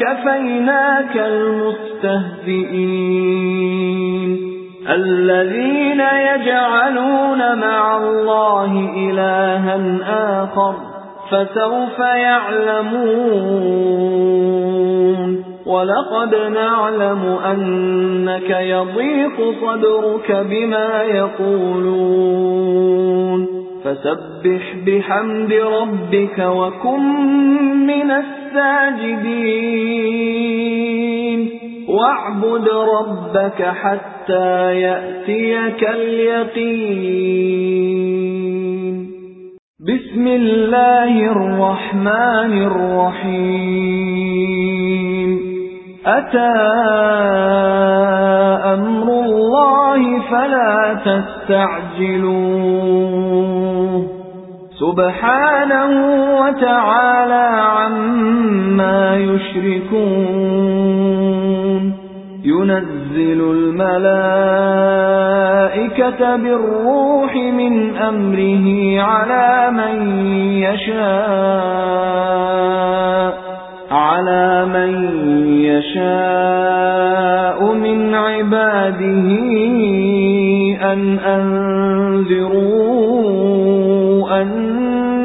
كفيناك المستهزئين. الذين يجعلون مع الله إلها آخر فسوف يعلمون. ولقد نعلم أنك يضيق صدرك بما يقولون. فسبح بحمد ربك وكن من الساجدين واعبد ربك حتى يأتيك اليقين. بسم الله الرحمن الرحيم. أتى أمر الله فلا تستعجلوه. سبحانه وتعالى عما يشركون. ينزل الملائكة بالروح من أمره على من يشاء على من يشاء من عباده أن أنذروا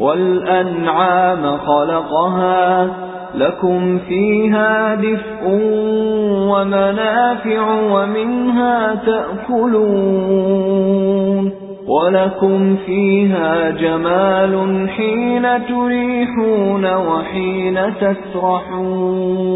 والأنعام خلقها لكم فيها دفء ومنافع ومنها تأكلون ولكم فيها جمال حين تريحون وحين تسرحون